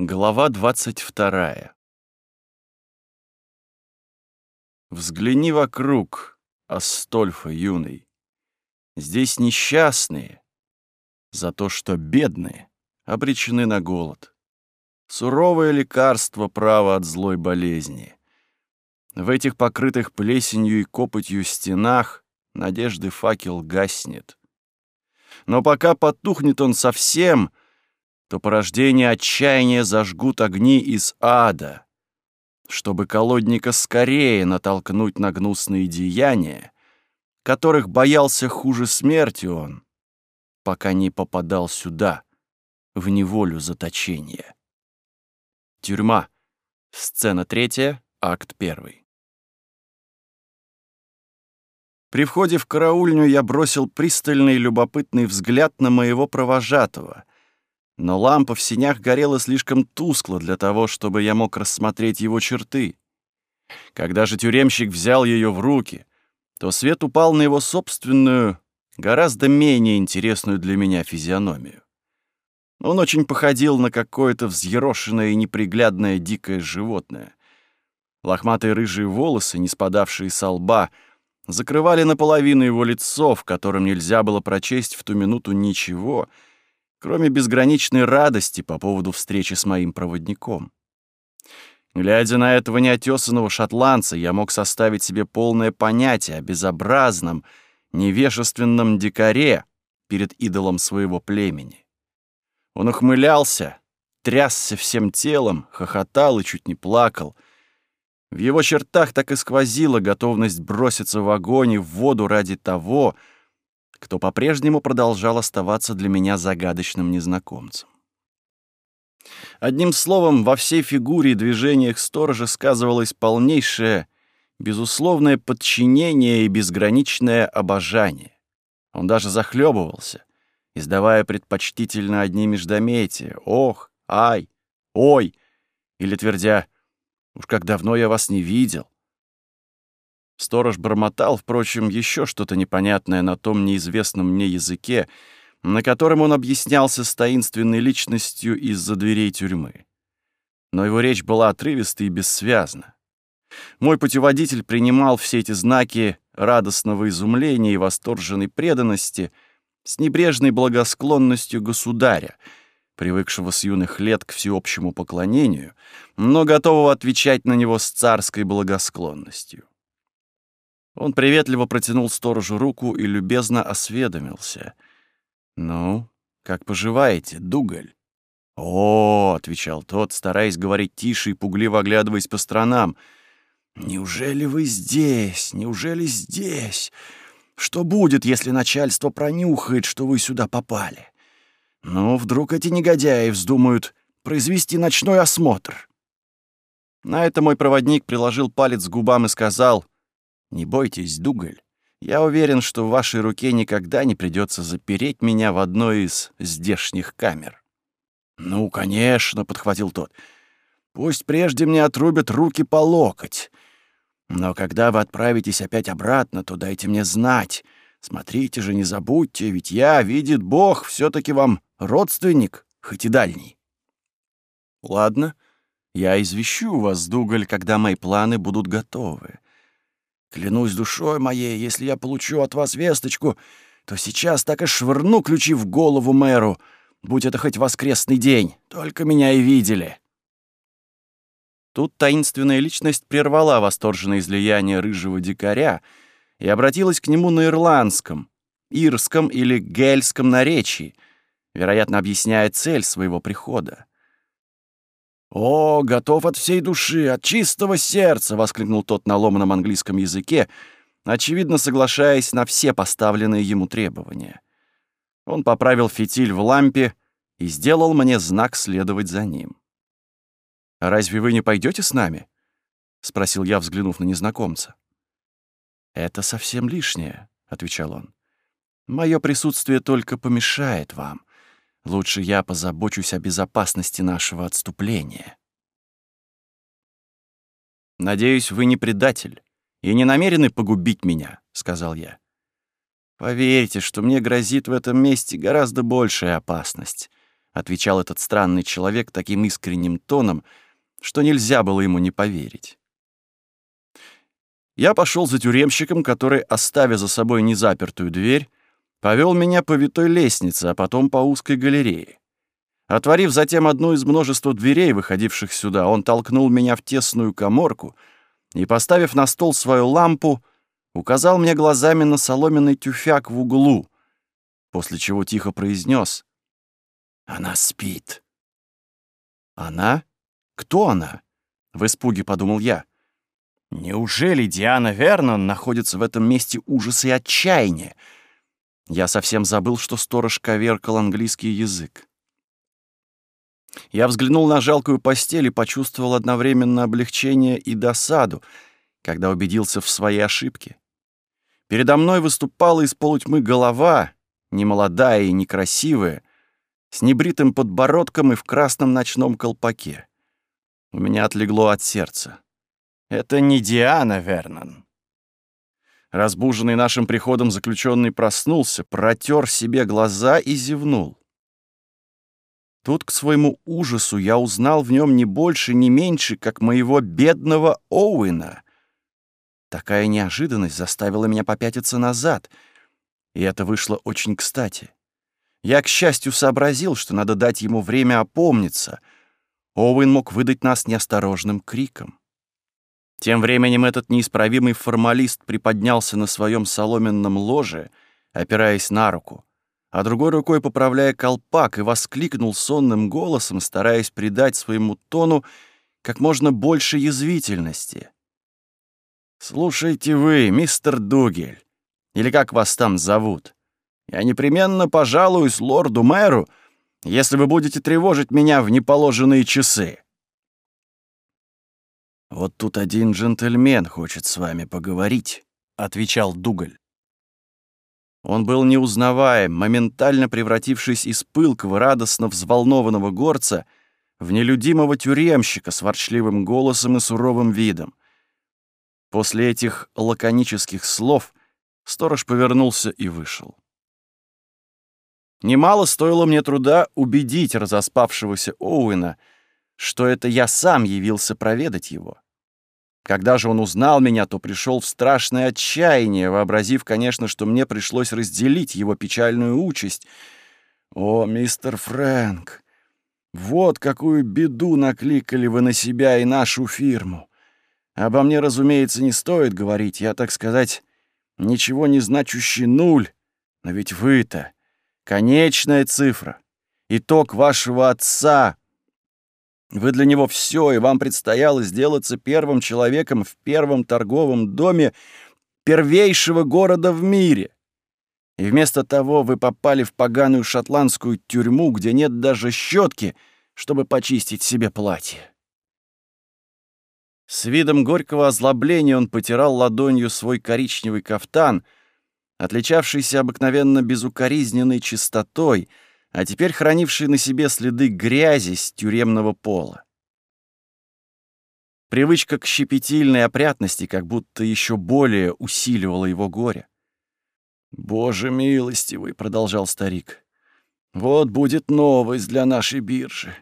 Глава 22. Взгляни вокруг, Астольфа юный. Здесь несчастные, за то, что бедные, обречены на голод. Суровое лекарство право от злой болезни. В этих покрытых плесенью и копотью стенах надежды факел гаснет. Но пока потухнет он совсем — то порождение отчаяния зажгут огни из ада, чтобы колодника скорее натолкнуть на гнусные деяния, которых боялся хуже смерти он, пока не попадал сюда, в неволю заточения. Тюрьма. Сцена третья, акт первый. При входе в караульню я бросил пристальный любопытный взгляд на моего провожатого — но лампа в синях горела слишком тускло для того, чтобы я мог рассмотреть его черты. Когда же тюремщик взял ее в руки, то свет упал на его собственную, гораздо менее интересную для меня физиономию. Он очень походил на какое-то взъерошенное и неприглядное дикое животное. Лохматые рыжие волосы, не спадавшие со лба, закрывали наполовину его лицо, в котором нельзя было прочесть в ту минуту ничего — кроме безграничной радости по поводу встречи с моим проводником. Глядя на этого неотесанного шотландца, я мог составить себе полное понятие о безобразном, невежественном дикаре перед идолом своего племени. Он ухмылялся, трясся всем телом, хохотал и чуть не плакал. В его чертах так и сквозила готовность броситься в огонь и в воду ради того, чтобы кто по-прежнему продолжал оставаться для меня загадочным незнакомцем. Одним словом, во всей фигуре и движениях сторожа сказывалось полнейшее, безусловное подчинение и безграничное обожание. Он даже захлебывался, издавая предпочтительно одни междометия «ох», «ай», «ой» или твердя «уж как давно я вас не видел», Сторож бормотал, впрочем, еще что-то непонятное на том неизвестном мне языке, на котором он объяснялся с таинственной личностью из-за дверей тюрьмы. Но его речь была отрывистой и бессвязна. Мой путеводитель принимал все эти знаки радостного изумления и восторженной преданности с небрежной благосклонностью государя, привыкшего с юных лет к всеобщему поклонению, но готового отвечать на него с царской благосклонностью. Он приветливо протянул сторожу руку и любезно осведомился. «Ну, как поживаете, Дугаль?" «О, — отвечал тот, стараясь говорить тише и пугливо оглядываясь по сторонам, — неужели вы здесь? Неужели здесь? Что будет, если начальство пронюхает, что вы сюда попали? Ну, вдруг эти негодяи вздумают произвести ночной осмотр?» На это мой проводник приложил палец к губам и сказал — не бойтесь, Дугаль. Я уверен, что в вашей руке никогда не придется запереть меня в одной из здешних камер». «Ну, конечно», — подхватил тот. «Пусть прежде мне отрубят руки по локоть. Но когда вы отправитесь опять обратно, то дайте мне знать. Смотрите же, не забудьте, ведь я, видит Бог, все таки вам родственник, хоть и дальний». «Ладно, я извещу вас, Дугаль, когда мои планы будут готовы. Клянусь душой моей, если я получу от вас весточку, то сейчас так и швырну ключи в голову мэру, будь это хоть воскресный день, только меня и видели». Тут таинственная личность прервала восторженное излияние рыжего дикаря и обратилась к нему на ирландском, ирском или гельском наречии, вероятно, объясняя цель своего прихода — «О, готов от всей души, от чистого сердца!» — воскликнул тот на ломаном английском языке, очевидно соглашаясь на все поставленные ему требования. Он поправил фитиль в лампе и сделал мне знак следовать за ним. «А «Разве вы не пойдете с нами?» — спросил я, взглянув на незнакомца. «Это совсем лишнее», — отвечал он. «Мое присутствие только помешает вам. Лучше я позабочусь о безопасности нашего отступления. «Надеюсь, вы не предатель и не намерены погубить меня», — сказал я. «Поверьте, что мне грозит в этом месте гораздо большая опасность», — отвечал этот странный человек таким искренним тоном, что нельзя было ему не поверить. Я пошел за тюремщиком, который, оставя за собой незапертую дверь, повел меня по витой лестнице, а потом по узкой галерее. Отворив затем одну из множества дверей, выходивших сюда, он толкнул меня в тесную коморку и, поставив на стол свою лампу, указал мне глазами на соломенный тюфяк в углу, после чего тихо произнес: «Она спит». «Она? Кто она?» — в испуге подумал я. «Неужели Диана Вернон находится в этом месте ужаса и отчаяния?» Я совсем забыл, что сторож коверкал английский язык. Я взглянул на жалкую постель и почувствовал одновременно облегчение и досаду, когда убедился в своей ошибке. Передо мной выступала из полутьмы голова, немолодая и некрасивая, с небритым подбородком и в красном ночном колпаке. У меня отлегло от сердца. Это не Диана Вернон. Разбуженный нашим приходом заключенный проснулся, протер себе глаза и зевнул. Тут, к своему ужасу, я узнал в нем не больше, не меньше, как моего бедного Оуэна. Такая неожиданность заставила меня попятиться назад, и это вышло очень кстати. Я, к счастью, сообразил, что надо дать ему время опомниться. Оуэн мог выдать нас неосторожным криком. Тем временем этот неисправимый формалист приподнялся на своем соломенном ложе, опираясь на руку, а другой рукой поправляя колпак и воскликнул сонным голосом, стараясь придать своему тону как можно больше язвительности. «Слушайте вы, мистер Дугель, или как вас там зовут, я непременно пожалуюсь лорду-мэру, если вы будете тревожить меня в неположенные часы». «Вот тут один джентльмен хочет с вами поговорить», — отвечал Дугаль. Он был неузнаваем, моментально превратившись из пылкого, радостно взволнованного горца в нелюдимого тюремщика с ворчливым голосом и суровым видом. После этих лаконических слов сторож повернулся и вышел. Немало стоило мне труда убедить разоспавшегося Оуэна — что это я сам явился проведать его. Когда же он узнал меня, то пришел в страшное отчаяние, вообразив, конечно, что мне пришлось разделить его печальную участь. «О, мистер Фрэнк, вот какую беду накликали вы на себя и нашу фирму! Обо мне, разумеется, не стоит говорить, я, так сказать, ничего не значущий нуль, но ведь вы-то конечная цифра, итог вашего отца, вы для него все, и вам предстояло сделаться первым человеком в первом торговом доме первейшего города в мире. И вместо того вы попали в поганую шотландскую тюрьму, где нет даже щетки, чтобы почистить себе платье. С видом горького озлобления он потирал ладонью свой коричневый кафтан, отличавшийся обыкновенно безукоризненной чистотой — а теперь хранивший на себе следы грязи с тюремного пола. Привычка к щепетильной опрятности как будто еще более усиливала его горе. «Боже милостивый!» — продолжал старик. «Вот будет новость для нашей биржи.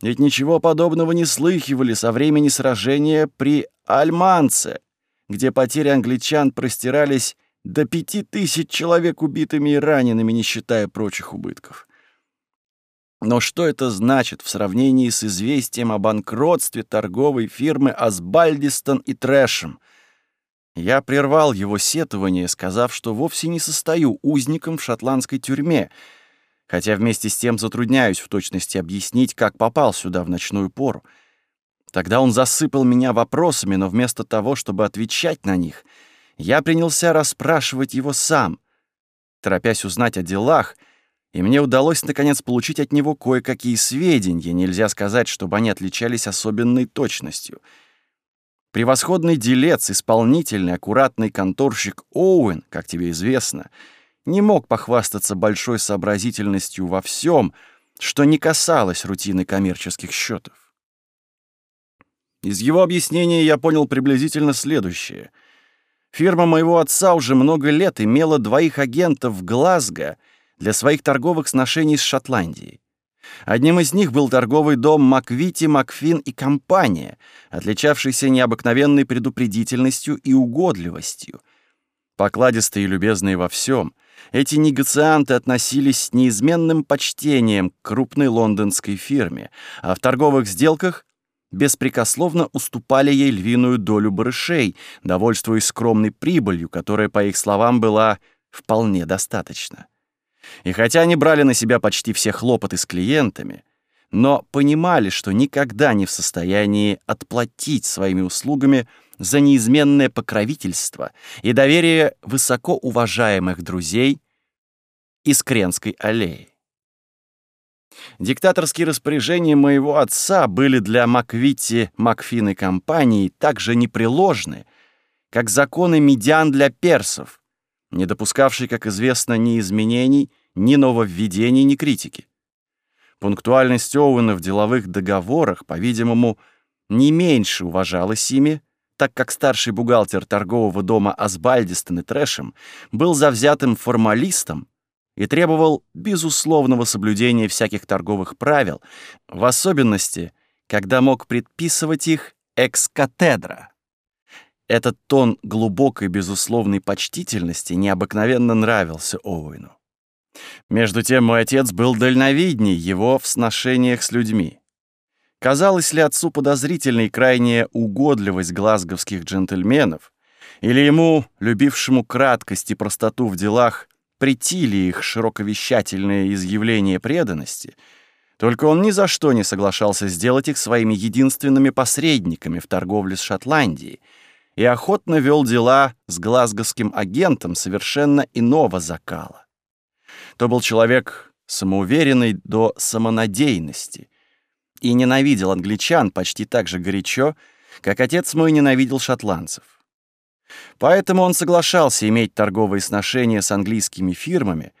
Ведь ничего подобного не слыхивали со времени сражения при Альманце, где потери англичан простирались до пяти тысяч человек убитыми и ранеными, не считая прочих убытков. Но что это значит в сравнении с известием о банкротстве торговой фирмы «Асбальдистон и Трэшем»? Я прервал его сетование, сказав, что вовсе не состою узником в шотландской тюрьме, хотя вместе с тем затрудняюсь в точности объяснить, как попал сюда в ночную пору. Тогда он засыпал меня вопросами, но вместо того, чтобы отвечать на них, я принялся расспрашивать его сам, торопясь узнать о делах — и мне удалось, наконец, получить от него кое-какие сведения, нельзя сказать, чтобы они отличались особенной точностью. Превосходный делец, исполнительный, аккуратный конторщик Оуэн, как тебе известно, не мог похвастаться большой сообразительностью во всем, что не касалось рутины коммерческих счетов. Из его объяснения я понял приблизительно следующее. Фирма моего отца уже много лет имела двоих агентов в Глазго — для своих торговых сношений с Шотландией. Одним из них был торговый дом Маквити, Макфин и компания, отличавшийся необыкновенной предупредительностью и угодливостью. Покладистые и любезные во всем, эти негацианты относились с неизменным почтением к крупной лондонской фирме, а в торговых сделках беспрекословно уступали ей львиную долю барышей, довольствуясь скромной прибылью, которая, по их словам, была вполне достаточно. И хотя они брали на себя почти все хлопоты с клиентами, но понимали, что никогда не в состоянии отплатить своими услугами за неизменное покровительство и доверие высокоуважаемых друзей из Кренской аллеи. Диктаторские распоряжения моего отца были для Маквити, Макфин и компании так же непреложны, как законы медиан для персов — не допускавший, как известно, ни изменений, ни нововведений, ни критики. Пунктуальность Оуэна в деловых договорах, по-видимому, не меньше уважалась ими, так как старший бухгалтер торгового дома Асбальдистон и Трэшем был завзятым формалистом и требовал безусловного соблюдения всяких торговых правил, в особенности, когда мог предписывать их экс-катедра. Этот тон глубокой безусловной почтительности необыкновенно нравился Оуэну. Между тем мой отец был дальновидней его в сношениях с людьми. Казалось ли отцу подозрительной крайняя угодливость глазговских джентльменов, или ему, любившему краткость и простоту в делах, притили их широковещательное изъявление преданности, только он ни за что не соглашался сделать их своими единственными посредниками в торговле с Шотландией — и охотно вел дела с глазгосским агентом совершенно иного закала. То был человек самоуверенный до самонадеянности и ненавидел англичан почти так же горячо, как отец мой ненавидел шотландцев. Поэтому он соглашался иметь торговые сношения с английскими фирмами,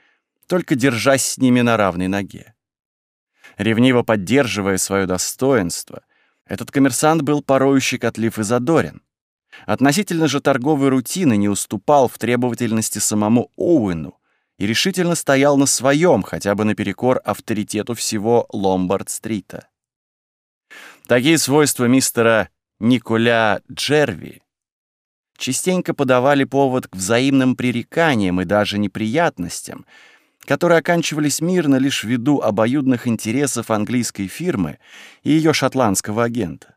только держась с ними на равной ноге. Ревниво поддерживая свое достоинство, этот коммерсант был порою щекотлив и задорен, Относительно же торговой рутины не уступал в требовательности самому Оуэну и решительно стоял на своем, хотя бы наперекор авторитету всего Ломбард-стрита. Такие свойства мистера Николя Джерви частенько подавали повод к взаимным пререканиям и даже неприятностям, которые оканчивались мирно лишь ввиду обоюдных интересов английской фирмы и ее шотландского агента.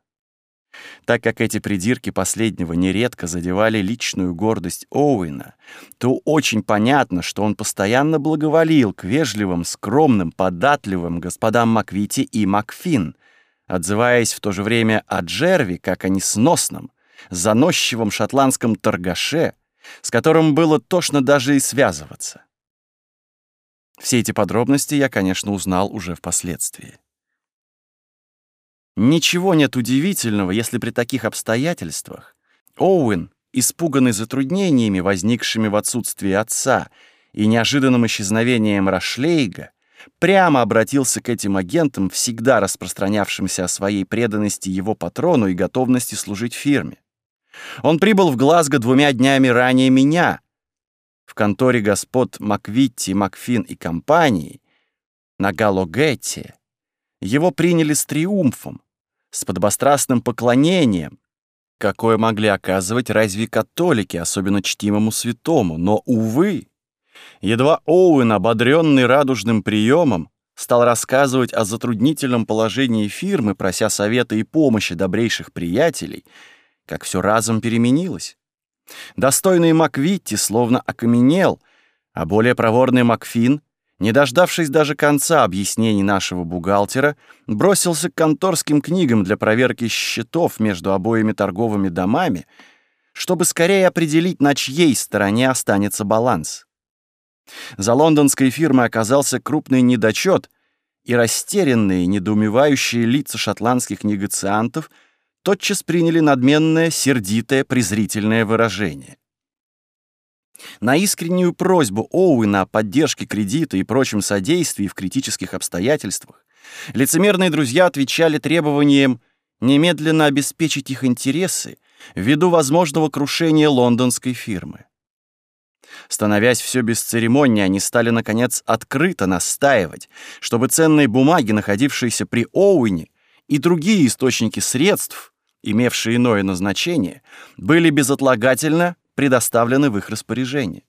Так как эти придирки последнего нередко задевали личную гордость Оуэна, то очень понятно, что он постоянно благоволил к вежливым, скромным, податливым господам Маквити и Макфин, отзываясь в то же время о Джерви как о несносном, заносчивом шотландском торгаше, с которым было тошно даже и связываться. Все эти подробности я, конечно, узнал уже впоследствии. Ничего нет удивительного, если при таких обстоятельствах Оуэн, испуганный затруднениями, возникшими в отсутствии отца и неожиданным исчезновением Рашлейга, прямо обратился к этим агентам, всегда распространявшимся о своей преданности его патрону и готовности служить фирме. Он прибыл в Глазго двумя днями ранее меня. В конторе господ Маквитти, Макфин и компании на Галогетте его приняли с триумфом, с подобострастным поклонением, какое могли оказывать разве католики, особенно чтимому святому, но, увы, едва Оуэн, ободрённый радужным приёмом, стал рассказывать о затруднительном положении фирмы, прося совета и помощи добрейших приятелей, как всё разом переменилось. Достойный Маквитти словно окаменел, а более проворный Макфин не дождавшись даже конца объяснений нашего бухгалтера, бросился к конторским книгам для проверки счетов между обоими торговыми домами, чтобы скорее определить, на чьей стороне останется баланс. За лондонской фирмой оказался крупный недочет, и растерянные, недоумевающие лица шотландских негациантов тотчас приняли надменное, сердитое, презрительное выражение — на искреннюю просьбу Оуэна о поддержке кредита и прочем содействии в критических обстоятельствах лицемерные друзья отвечали требованием немедленно обеспечить их интересы ввиду возможного крушения лондонской фирмы. Становясь все без церемонии, они стали, наконец, открыто настаивать, чтобы ценные бумаги, находившиеся при Оуэне, и другие источники средств, имевшие иное назначение, были безотлагательно предоставлены в их распоряжение.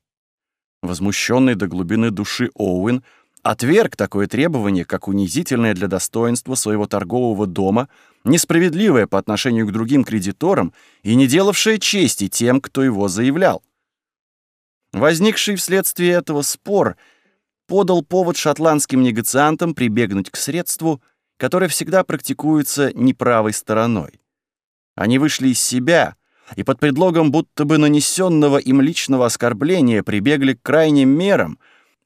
Возмущенный до глубины души Оуэн отверг такое требование, как унизительное для достоинства своего торгового дома, несправедливое по отношению к другим кредиторам и не делавшее чести тем, кто его заявлял. Возникший вследствие этого спор подал повод шотландским негациантам прибегнуть к средству, которое всегда практикуется неправой стороной. Они вышли из себя — и под предлогом будто бы нанесенного им личного оскорбления прибегли к крайним мерам,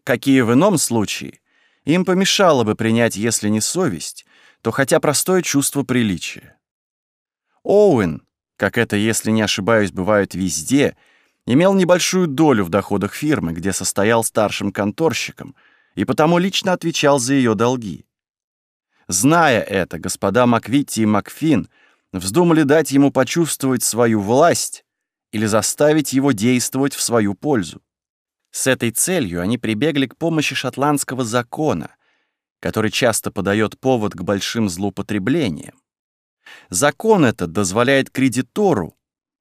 какие в ином случае им помешало бы принять, если не совесть, то хотя простое чувство приличия. Оуэн, как это, если не ошибаюсь, бывает везде, имел небольшую долю в доходах фирмы, где состоял старшим конторщиком, и потому лично отвечал за ее долги. Зная это, господа Маквитти и Макфин — вздумали дать ему почувствовать свою власть или заставить его действовать в свою пользу. С этой целью они прибегли к помощи шотландского закона, который часто подает повод к большим злоупотреблениям. Закон этот дозволяет кредитору,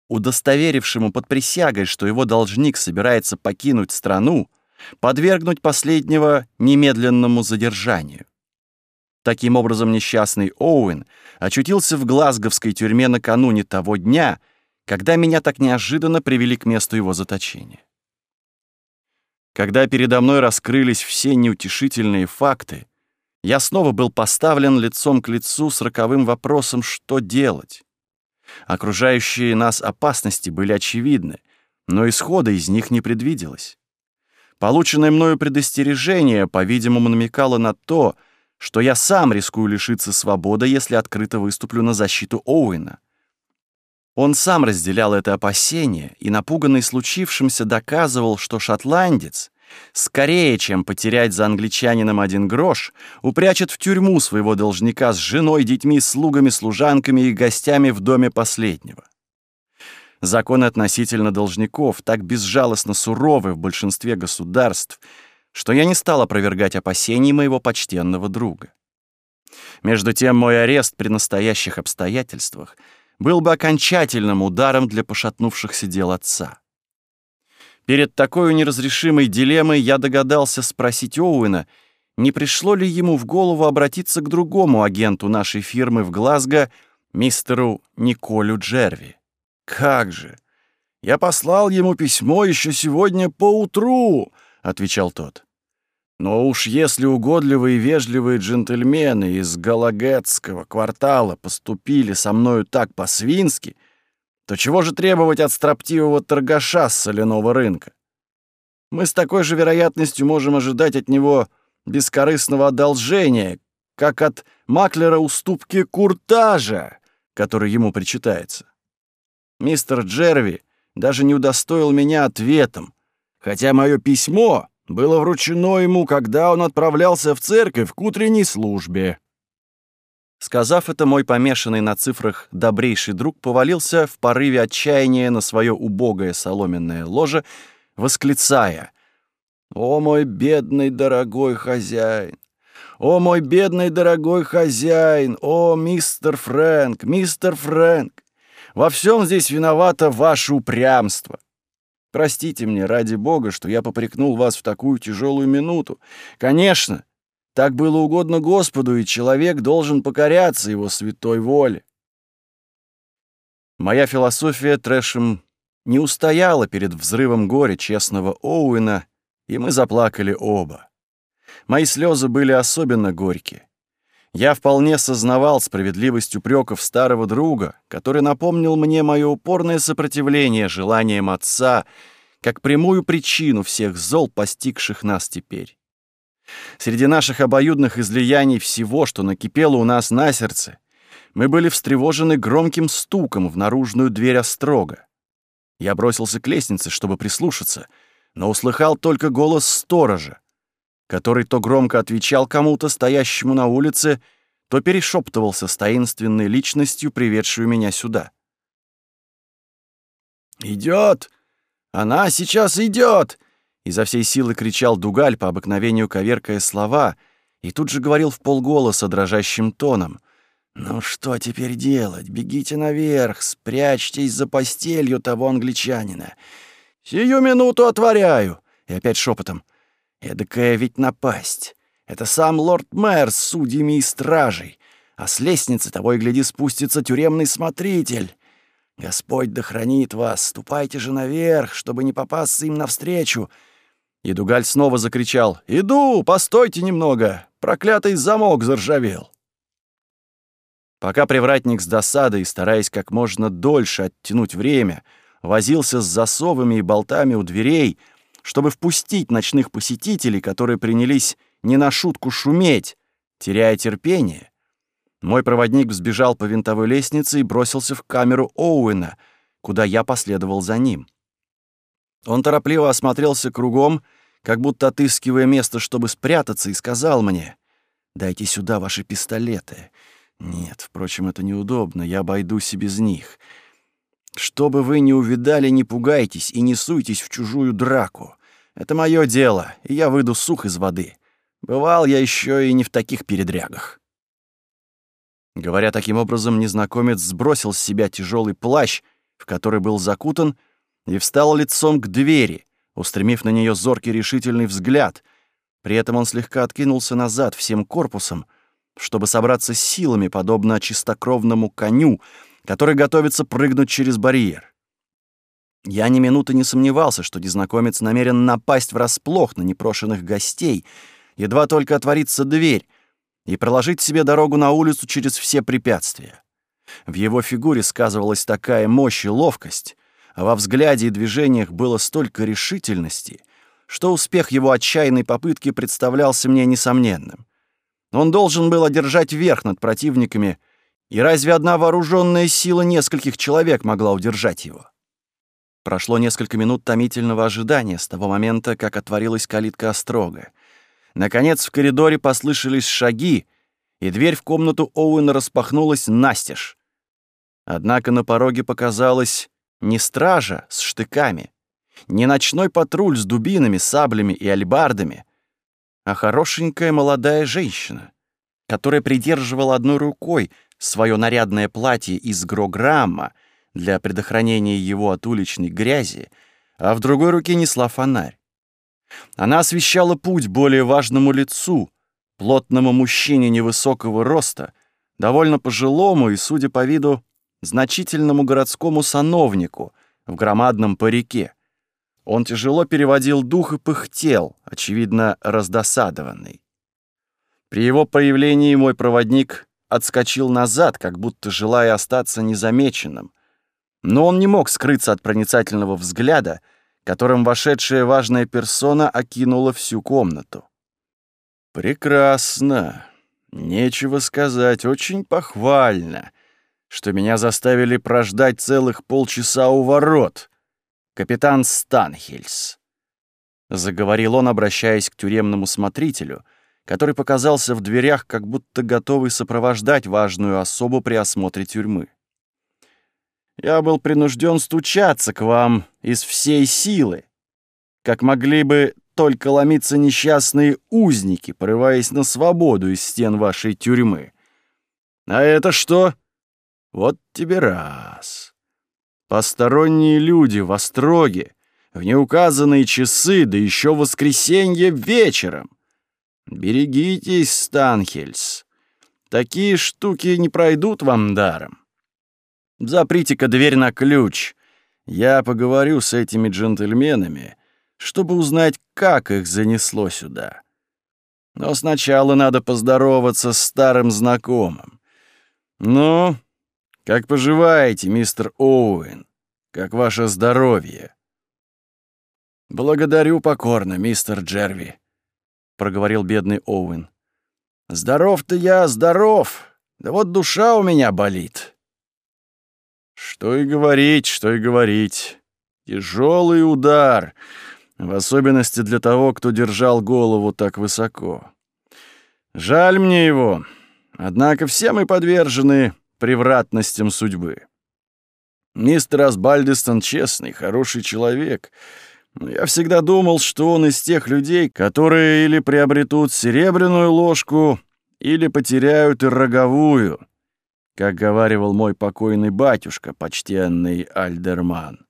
удостоверившему под присягой, что его должник собирается покинуть страну, подвергнуть последнего немедленному задержанию. Таким образом, несчастный Оуэн очутился в глазговской тюрьме накануне того дня, когда меня так неожиданно привели к месту его заточения. Когда передо мной раскрылись все неутешительные факты, я снова был поставлен лицом к лицу с роковым вопросом «что делать?». Окружающие нас опасности были очевидны, но исхода из них не предвиделось. Полученное мною предостережение, по-видимому, намекало на то, что что я сам рискую лишиться свободы, если открыто выступлю на защиту Оуэна. Он сам разделял это опасение и, напуганный случившимся, доказывал, что шотландец, скорее, чем потерять за англичанином один грош, упрячет в тюрьму своего должника с женой, детьми, слугами, служанками и гостями в доме последнего. Законы относительно должников так безжалостно суровы в большинстве государств — что я не стал опровергать опасений моего почтенного друга. Между тем, мой арест при настоящих обстоятельствах был бы окончательным ударом для пошатнувшихся дел отца. Перед такой неразрешимой дилеммой я догадался спросить Оуэна, не пришло ли ему в голову обратиться к другому агенту нашей фирмы в Глазго, мистеру Николю Джерви. Как же! Я послал ему письмо еще сегодня поутру, — отвечал тот. «Но уж если угодливые и вежливые джентльмены из Галагетского квартала поступили со мною так по-свински, то чего же требовать от строптивого торгаша с соляного рынка? Мы с такой же вероятностью можем ожидать от него бескорыстного одолжения, как от маклера уступки куртажа, который ему причитается. Мистер Джерви даже не удостоил меня ответом, хотя мое письмо было вручено ему, когда он отправлялся в церковь к утренней службе. Сказав это, мой помешанный на цифрах добрейший друг повалился в порыве отчаяния на свое убогое соломенное ложе, восклицая «О мой бедный дорогой хозяин! О мой бедный дорогой хозяин! О, мистер Фрэнк! Мистер Фрэнк! Во всем здесь виновато ваше упрямство!» Простите мне, ради бога, что я попрекнул вас в такую тяжелую минуту. Конечно, так было угодно Господу, и человек должен покоряться его святой воле. Моя философия трэшем не устояла перед взрывом горя честного Оуэна, и мы заплакали оба. Мои слезы были особенно горькие. Я вполне сознавал справедливость упреков старого друга, который напомнил мне мое упорное сопротивление желаниям отца как прямую причину всех зол, постигших нас теперь. Среди наших обоюдных излияний всего, что накипело у нас на сердце, мы были встревожены громким стуком в наружную дверь острога. Я бросился к лестнице, чтобы прислушаться, но услыхал только голос сторожа, который то громко отвечал кому-то, стоящему на улице, то перешептывался с таинственной личностью, приведшую меня сюда. «Идет! Она сейчас идет!» Изо всей силы кричал Дугаль, по обыкновению коверкая слова, и тут же говорил в полголоса дрожащим тоном. «Ну что теперь делать? Бегите наверх, спрячьтесь за постелью того англичанина. Сию минуту отворяю!» И опять шепотом. Эдакая ведь напасть. Это сам лорд-мэр с судьями и стражей, а с лестницы того и гляди спустится тюремный смотритель. Господь да хранит вас, ступайте же наверх, чтобы не попасться им навстречу». И Дугаль снова закричал «Иду, постойте немного, проклятый замок заржавел». Пока привратник с досадой, стараясь как можно дольше оттянуть время, возился с засовами и болтами у дверей, чтобы впустить ночных посетителей, которые принялись не на шутку шуметь, теряя терпение. Мой проводник взбежал по винтовой лестнице и бросился в камеру Оуэна, куда я последовал за ним. Он торопливо осмотрелся кругом, как будто отыскивая место, чтобы спрятаться, и сказал мне, «Дайте сюда ваши пистолеты». Нет, впрочем, это неудобно, я обойдусь и без них. Чтобы вы не увидали, не пугайтесь и не суйтесь в чужую драку. Это мое дело, и я выйду сух из воды. Бывал я еще и не в таких передрягах». Говоря таким образом, незнакомец сбросил с себя тяжелый плащ, в который был закутан, и встал лицом к двери, устремив на нее зоркий решительный взгляд. При этом он слегка откинулся назад всем корпусом, чтобы собраться с силами, подобно чистокровному коню — который готовится прыгнуть через барьер. Я ни минуты не сомневался, что незнакомец намерен напасть врасплох на непрошенных гостей, едва только отворится дверь, и проложить себе дорогу на улицу через все препятствия. В его фигуре сказывалась такая мощь и ловкость, а во взгляде и движениях было столько решительности, что успех его отчаянной попытки представлялся мне несомненным. Он должен был одержать верх над противниками — и разве одна вооруженная сила нескольких человек могла удержать его? Прошло несколько минут томительного ожидания с того момента, как отворилась калитка острога. Наконец в коридоре послышались шаги, и дверь в комнату Оуэна распахнулась настежь. Однако на пороге показалась не стража с штыками, не ночной патруль с дубинами, саблями и альбардами, а хорошенькая молодая женщина, которая придерживала одной рукой свое нарядное платье из грограмма для предохранения его от уличной грязи, а в другой руке несла фонарь. Она освещала путь более важному лицу, плотному мужчине невысокого роста, довольно пожилому и, судя по виду, значительному городскому сановнику в громадном парике. Он тяжело переводил дух и пыхтел, очевидно, раздосадованный. При его появлении мой проводник отскочил назад, как будто желая остаться незамеченным. Но он не мог скрыться от проницательного взгляда, которым вошедшая важная персона окинула всю комнату. «Прекрасно. Нечего сказать, очень похвально, что меня заставили прождать целых полчаса у ворот, капитан Станхельс», — заговорил он, обращаясь к тюремному смотрителю — который показался в дверях, как будто готовый сопровождать важную особу при осмотре тюрьмы. «Я был принужден стучаться к вам из всей силы, как могли бы только ломиться несчастные узники, порываясь на свободу из стен вашей тюрьмы. А это что? Вот тебе раз. Посторонние люди в остроге, в неуказанные часы, да еще воскресенье вечером. «Берегитесь, Станхельс. Такие штуки не пройдут вам даром. Заприте-ка дверь на ключ. Я поговорю с этими джентльменами, чтобы узнать, как их занесло сюда. Но сначала надо поздороваться с старым знакомым. Ну, как поживаете, мистер Оуэн? Как ваше здоровье?» «Благодарю покорно, мистер Джерви», проговорил бедный Оуэн. «Здоров-то я, здоров! Да вот душа у меня болит!» «Что и говорить, что и говорить. Тяжелый удар, в особенности для того, кто держал голову так высоко. Жаль мне его, однако все мы подвержены превратностям судьбы. Мистер Асбальдистон честный, хороший человек — ну, я всегда думал, что он из тех людей, которые или приобретут серебряную ложку, или потеряют и роговую, как говаривал мой покойный батюшка, почтенный Альдерман.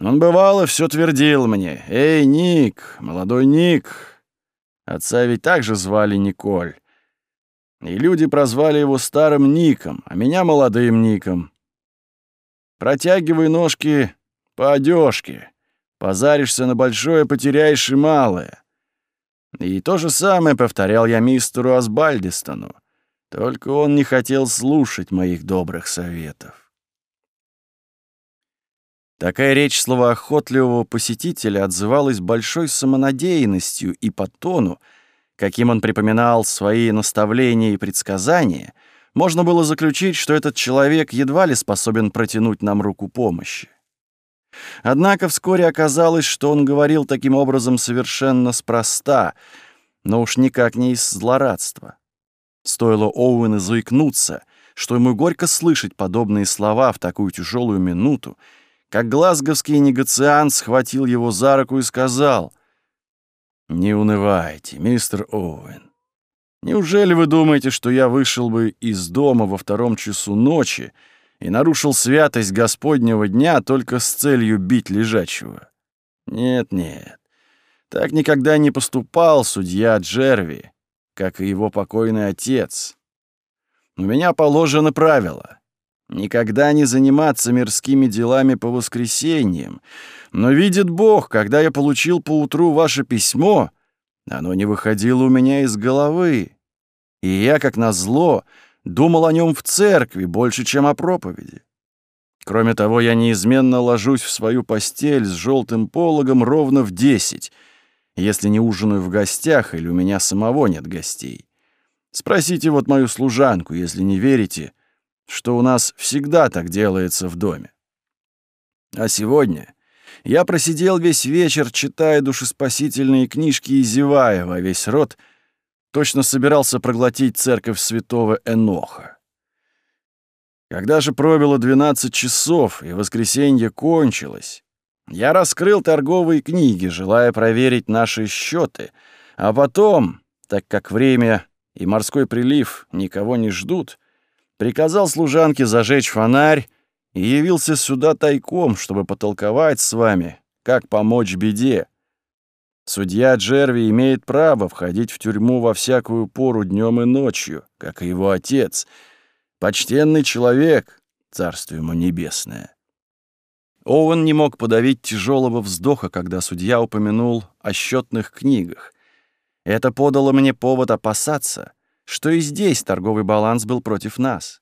Он бывало все твердил мне, «Эй, Ник, молодой Ник!» Отца ведь также звали Николь. И люди прозвали его старым Ником, а меня молодым Ником. «Протягивай ножки по одежке. Позаришься на большое, потеряешь и малое. И то же самое повторял я мистеру Асбальдистону. Только он не хотел слушать моих добрых советов. Такая речь словоохотливого посетителя отзывалась большой самонадеянностью и по тону, каким он припоминал свои наставления и предсказания, можно было заключить, что этот человек едва ли способен протянуть нам руку помощи. Однако вскоре оказалось, что он говорил таким образом совершенно спроста, но уж никак не из злорадства. Стоило Оуэну заикнуться, что ему горько слышать подобные слова в такую тяжелую минуту, как глазговский негациант схватил его за руку и сказал, «Не унывайте, мистер Оуэн. Неужели вы думаете, что я вышел бы из дома во втором часу ночи, и нарушил святость Господнего дня только с целью бить лежачего. Нет-нет, так никогда не поступал судья Джерви, как и его покойный отец. У меня положено правило — никогда не заниматься мирскими делами по воскресеньям, но видит Бог, когда я получил поутру ваше письмо, оно не выходило у меня из головы, и я, как назло, зло думал о нем в церкви больше, чем о проповеди. Кроме того, я неизменно ложусь в свою постель с желтым пологом ровно в десять, если не ужинаю в гостях или у меня самого нет гостей. Спросите вот мою служанку, если не верите, что у нас всегда так делается в доме. А сегодня я просидел весь вечер, читая душеспасительные книжки и зевая во весь рот — точно собирался проглотить церковь святого Эноха. Когда же пробило 12 часов, и воскресенье кончилось, я раскрыл торговые книги, желая проверить наши счеты, а потом, так как время и морской прилив никого не ждут, приказал служанке зажечь фонарь и явился сюда тайком, чтобы потолковать с вами, как помочь беде, Судья Джерви имеет право входить в тюрьму во всякую пору днем и ночью, как и его отец. Почтенный человек, царство ему небесное. Оуэн не мог подавить тяжелого вздоха, когда судья упомянул о счетных книгах. Это подало мне повод опасаться, что и здесь торговый баланс был против нас.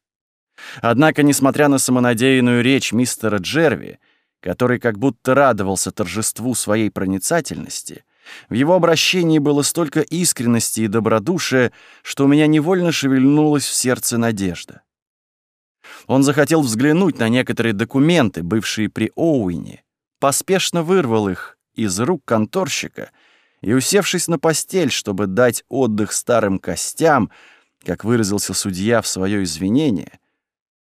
Однако, несмотря на самонадеянную речь мистера Джерви, который как будто радовался торжеству своей проницательности, в его обращении было столько искренности и добродушия, что у меня невольно шевельнулась в сердце надежда. Он захотел взглянуть на некоторые документы, бывшие при Оуине, поспешно вырвал их из рук конторщика и, усевшись на постель, чтобы дать отдых старым костям, как выразился судья в свое извинение,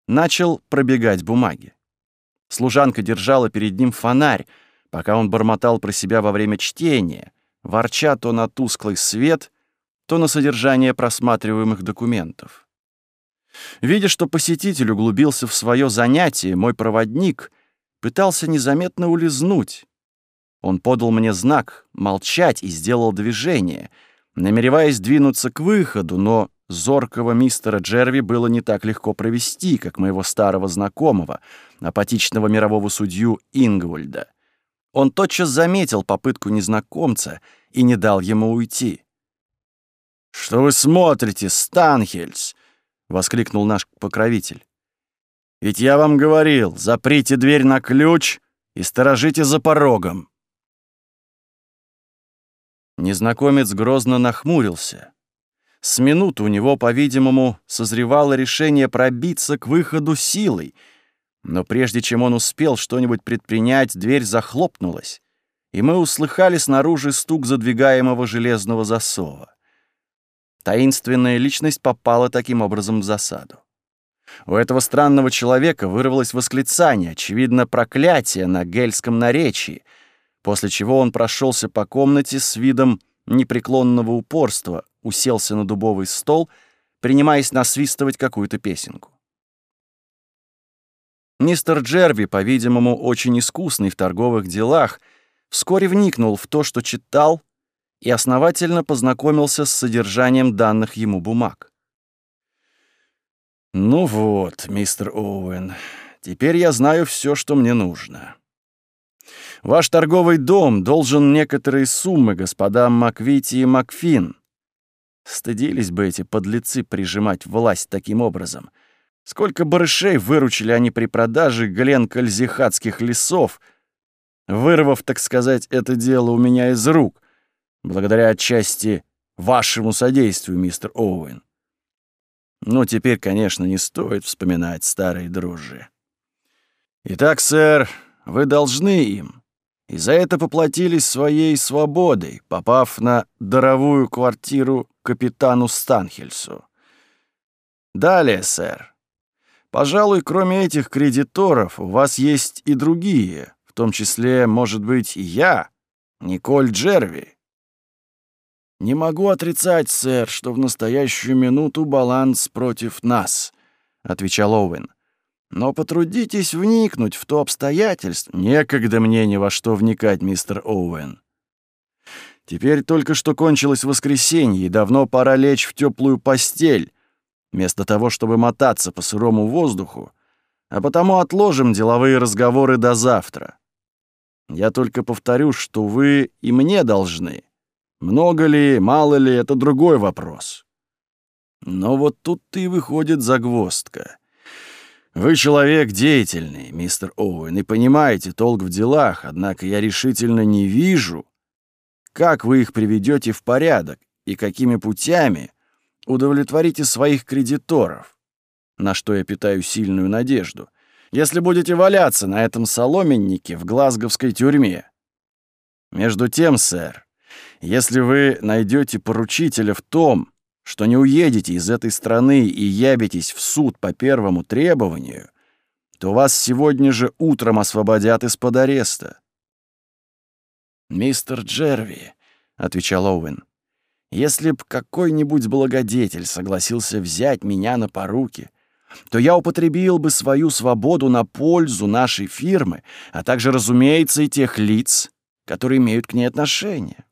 начал пробегать бумаги. Служанка держала перед ним фонарь, Пока он бормотал про себя во время чтения, ворча то на тусклый свет, то на содержание просматриваемых документов. Видя, что посетитель углубился в свое занятие, мой проводник пытался незаметно улизнуть. Он подал мне знак «молчать» и сделал движение, намереваясь двинуться к выходу, но зоркого мистера Джерви было не так легко провести, как моего старого знакомого, апатичного мирового судью Ингвальда. Он тотчас заметил попытку незнакомца и не дал ему уйти. «Что вы смотрите, Станхельс?» — воскликнул наш покровитель. «Ведь я вам говорил, заприте дверь на ключ и сторожите за порогом». Незнакомец грозно нахмурился. С минуты у него, по-видимому, созревало решение пробиться к выходу силой — но прежде чем он успел что-нибудь предпринять, дверь захлопнулась, и мы услыхали снаружи стук задвигаемого железного засова. Таинственная личность попала таким образом в засаду. У этого странного человека вырвалось восклицание, очевидно, проклятие на гельском наречии, после чего он прошелся по комнате с видом непреклонного упорства, уселся на дубовый стол, принимаясь насвистывать какую-то песенку. Мистер Джерви, по-видимому, очень искусный в торговых делах, вскоре вникнул в то, что читал, и основательно познакомился с содержанием данных ему бумаг. «Ну вот, мистер Оуэн, теперь я знаю все, что мне нужно. Ваш торговый дом должен некоторые суммы господам Маквити и Макфин. Стыдились бы эти подлецы прижимать власть таким образом — Сколько барышей выручили они при продаже гленкальзихатских лесов, вырвав, так сказать, это дело у меня из рук, благодаря отчасти вашему содействию, мистер Оуэн. Ну, теперь, конечно, не стоит вспоминать старые дружи. Итак, сэр, вы должны им, и за это поплатились своей свободой, попав на даровую квартиру капитану Станхельсу. Далее, сэр, Пожалуй, кроме этих кредиторов, у вас есть и другие, в том числе, может быть, и я, Николь Джерви. Не могу отрицать, сэр, что в настоящую минуту баланс против нас, отвечал Оуэн. Но потрудитесь вникнуть в то обстоятельство. Некогда мне ни во что вникать, мистер Оуэн. Теперь только что кончилось воскресенье, и давно пора лечь в теплую постель, вместо того, чтобы мотаться по сырому воздуху, а потому отложим деловые разговоры до завтра. Я только повторю, что вы и мне должны. Много ли, мало ли — это другой вопрос. Но вот тут-то и выходит загвоздка. Вы человек деятельный, мистер Оуэн, и понимаете толк в делах, однако я решительно не вижу, как вы их приведете в порядок и какими путями удовлетворите своих кредиторов, на что я питаю сильную надежду, если будете валяться на этом соломеннике в глазговской тюрьме. Между тем, сэр, если вы найдете поручителя в том, что не уедете из этой страны и ябитесь в суд по первому требованию, то вас сегодня же утром освободят из-под ареста. «Мистер Джерви», — отвечал Оуэн, — если б какой-нибудь благодетель согласился взять меня на поруки, то я употребил бы свою свободу на пользу нашей фирмы, а также, разумеется, и тех лиц, которые имеют к ней отношение.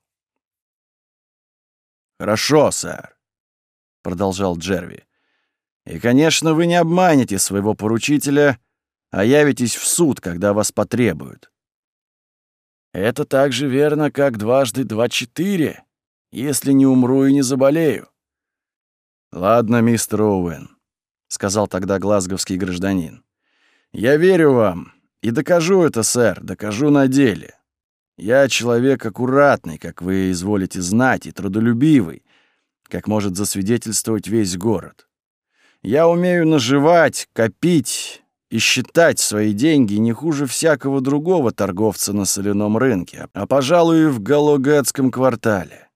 «Хорошо, сэр», — продолжал Джерви. «И, конечно, вы не обманете своего поручителя, а явитесь в суд, когда вас потребуют». «Это так же верно, как дважды два-четыре», если не умру и не заболею». «Ладно, мистер Оуэн», — сказал тогда глазговский гражданин. «Я верю вам и докажу это, сэр, докажу на деле. Я человек аккуратный, как вы изволите знать, и трудолюбивый, как может засвидетельствовать весь город. Я умею наживать, копить и считать свои деньги не хуже всякого другого торговца на соляном рынке, а, пожалуй, и в Галогетском квартале.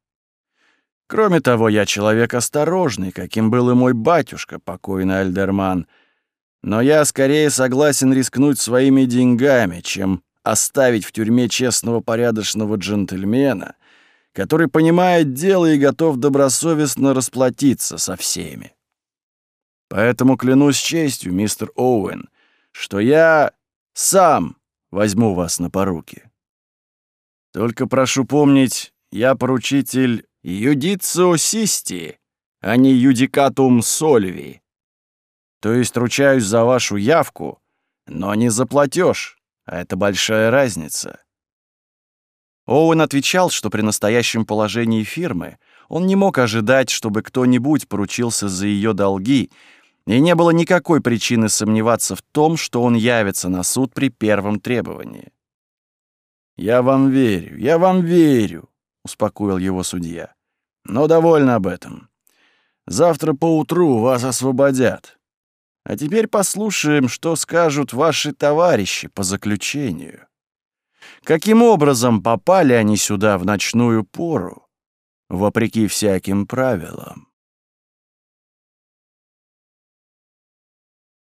Кроме того, я человек осторожный, каким был и мой батюшка, покойный Альдерман. Но я скорее согласен рискнуть своими деньгами, чем оставить в тюрьме честного порядочного джентльмена, который понимает дело и готов добросовестно расплатиться со всеми. Поэтому клянусь честью, мистер Оуэн, что я сам возьму вас на поруки. Только прошу помнить, я поручитель «Юдицио систи, а не юдикатум сольви». То есть ручаюсь за вашу явку, но не за платёж, а это большая разница. Оуэн отвечал, что при настоящем положении фирмы он не мог ожидать, чтобы кто-нибудь поручился за ее долги, и не было никакой причины сомневаться в том, что он явится на суд при первом требовании. «Я вам верю, я вам верю», — успокоил его судья. Но довольно об этом. Завтра поутру вас освободят. А теперь послушаем, что скажут ваши товарищи по заключению. Каким образом попали они сюда в ночную пору, вопреки всяким правилам?